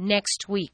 next week.